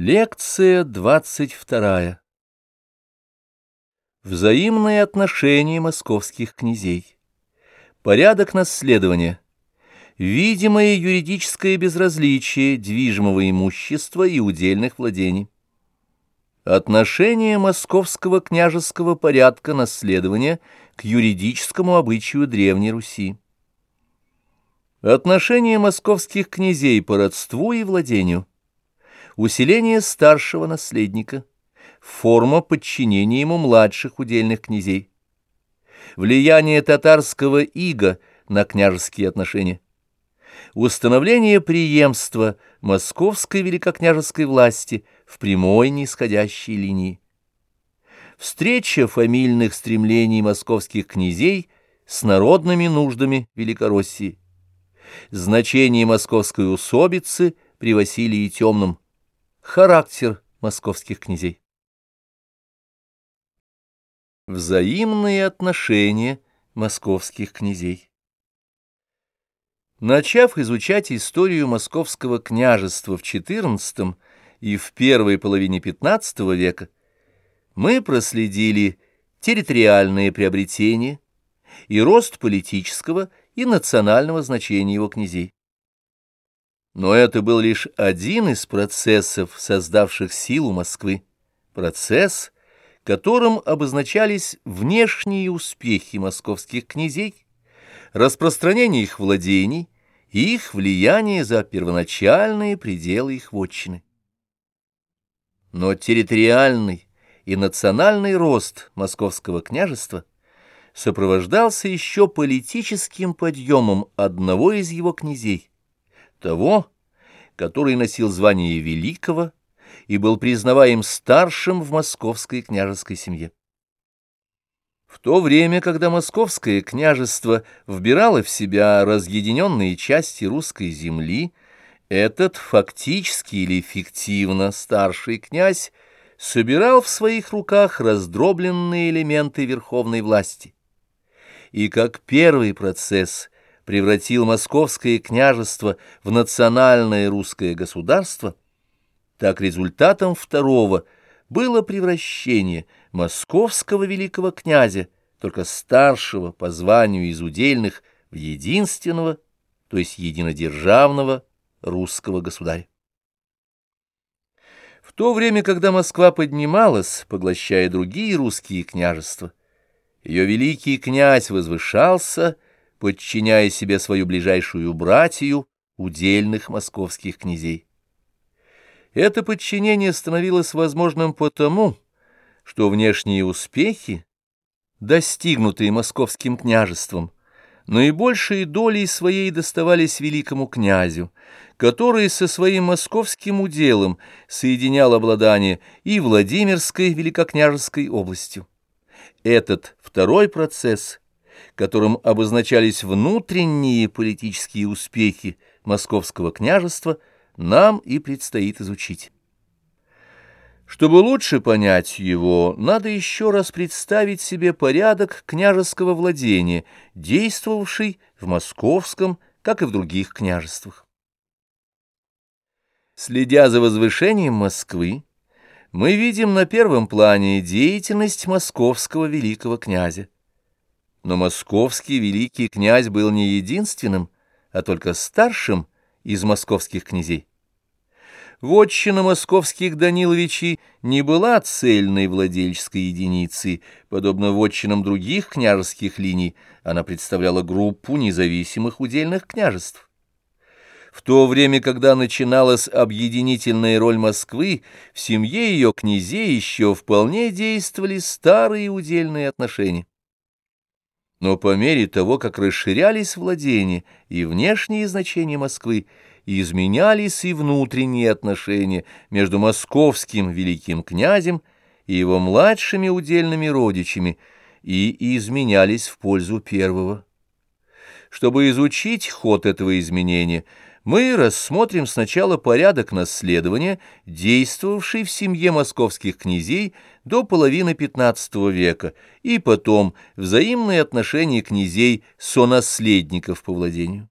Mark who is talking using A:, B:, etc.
A: Лекция двадцать вторая. Взаимные отношения московских князей. Порядок наследования. Видимое юридическое безразличие движимого имущества и удельных владений. Отношение московского княжеского порядка наследования к юридическому обычаю Древней Руси. Отношение московских князей по родству и владению усиление старшего наследника, форма подчинения ему младших удельных князей, влияние татарского ига на княжеские отношения, установление преемства московской великокняжеской власти в прямой нисходящей линии, встреча фамильных стремлений московских князей с народными нуждами Великороссии, значение московской усобицы при Василии Темном, Характер московских князей. Взаимные отношения московских князей. Начав изучать историю московского княжества в XIV и в первой половине XV века, мы проследили территориальные приобретения и рост политического и национального значения его князей. Но это был лишь один из процессов, создавших силу Москвы. Процесс, которым обозначались внешние успехи московских князей, распространение их владений и их влияние за первоначальные пределы их вотчины. Но территориальный и национальный рост московского княжества сопровождался еще политическим подъемом одного из его князей, того, который носил звание великого и был признаваем старшим в московской княжеской семье. В то время, когда московское княжество вбирало в себя разъединенные части русской земли, этот фактически или фиктивно старший князь собирал в своих руках раздробленные элементы верховной власти. И как первый процесс – превратил московское княжество в национальное русское государство, так результатом второго было превращение московского великого князя, только старшего по званию из удельных, в единственного, то есть единодержавного русского государя. В то время, когда Москва поднималась, поглощая другие русские княжества, ее великий князь возвышался – подчиняя себе свою ближайшую братью удельных московских князей. Это подчинение становилось возможным потому, что внешние успехи, достигнутые московским княжеством, наибольшей долей своей доставались великому князю, который со своим московским уделом соединял обладание и Владимирской великокняжеской областью. Этот второй процесс – которым обозначались внутренние политические успехи московского княжества, нам и предстоит изучить. Чтобы лучше понять его, надо еще раз представить себе порядок княжеского владения, действовавший в московском, как и в других княжествах. Следя за возвышением Москвы, мы видим на первом плане деятельность московского великого князя. Но московский великий князь был не единственным, а только старшим из московских князей. Вотчина московских Даниловичей не была цельной владельческой единицей, подобно вотчинам других княжеских линий, она представляла группу независимых удельных княжеств. В то время, когда начиналась объединительная роль Москвы, в семье ее князей еще вполне действовали старые удельные отношения. Но по мере того, как расширялись владения и внешние значения Москвы, изменялись и внутренние отношения между московским великим князем и его младшими удельными родичами, и изменялись в пользу первого. Чтобы изучить ход этого изменения, мы рассмотрим сначала порядок наследования, действовавший в семье московских князей до половины XV века, и потом взаимные отношения князей сонаследников по владению.